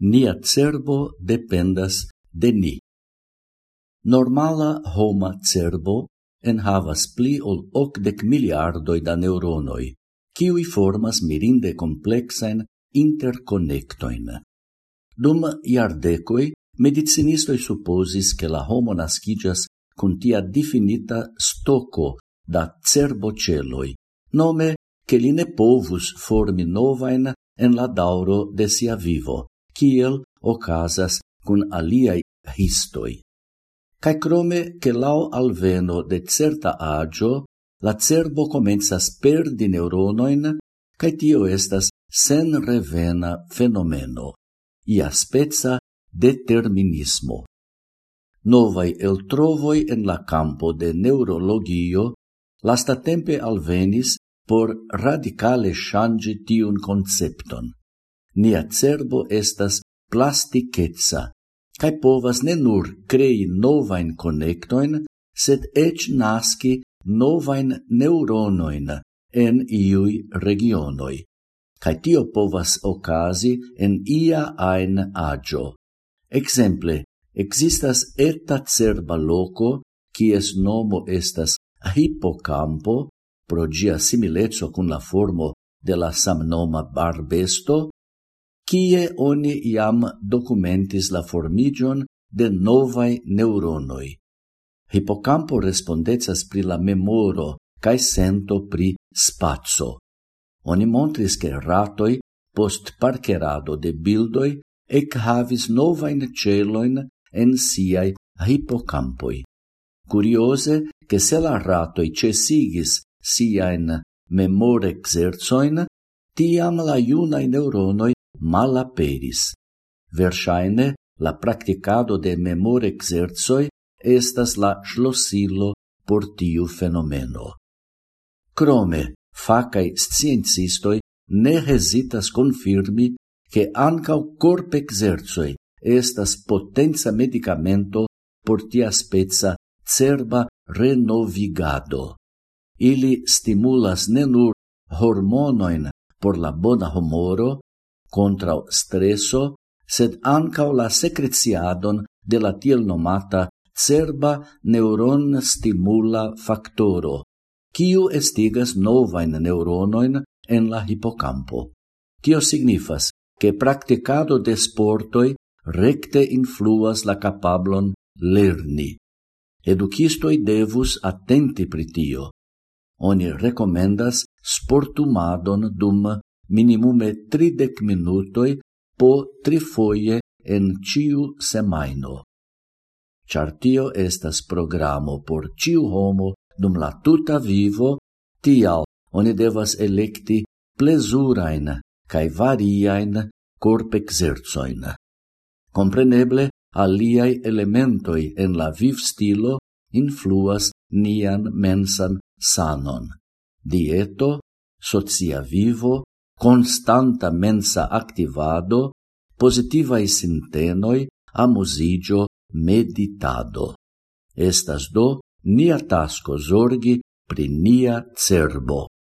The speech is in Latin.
nia cerbo dependas de ni. Normala homa cerbo en havas pli ol ocdec miliardoi da neuronoi, kiui formas mirinde complexen interconnectoin. Dum iardecoi, medicinistoi supposis che la homo nascigas cun tia definita stoco da cerboceloi, nome che li ne povus formi novain en la dauro de sia vivo, kiel ocasas cun aliai histoi. Cai crome che lau alveno de certa agio, la cerbo comenzas perdi neuronoin, cae tio estas sen revena fenomeno, ia spezza determinismo. Novai el trovoi en la campo de neurologio lasta tempe alvenis por radicale shangi tiun concepton nia cerbo estas plasticetsa, cae povas ne nur crei novain connectoin, sed ec nasci novain neuronoin en iui regionoi. Cae tio povas ocasi en ia ein agio. Exemple, existas eta cerba loco, cies nomo estas hippocampo, pro gia similezzo cun la formo de la samnoma barbesto, kie oni iam documentis la formigion de novai neuronoi. Hipocampo respondecas pri la memoro cae sento pri spazio. Oni montris che ratoi, post parcerado de bildoi, ec havis novain celoin en siai hipocampoi. Curiose che se la ratoi cesigis siain memor exerzoin, tiam la iunae neuronoi malaperis. Versaine, la practicado de memor exerzoi estas la schlossilo por tiu fenomeno. Crome, facai sciencistoi ne hesitas confirmi che ancau corp exerzoi estas potenza medicamento por tia spezza cerba renovigado. Ili stimulas ne nur hormonoin por la bona humoro, contra streso, sed ancao la secreziadon de la tiel nomata cerba neuron stimula factoro, kiu estigas novain neuronoin en la hipocampo. Tio signifas che practicado de sportoi recte influas la capablon lerni. Educistoi devus attenti pritio. Oni recomendas sportumadon dum minimume tridec minutoi po trifoie en ciu semaino. Char tio estas programo por ciu homo dum la tuta vivo, tial oni devas electi plesurain cae variain corp exerzoin. Compreneble, aliai elementoi en la viv stilo influas nian mensan sanon. Dieto, socia vivo, constanta mensa activado, positivae sintenoi, amusigio, meditado. Estas do nia tasco zorgi pri nia cerbo.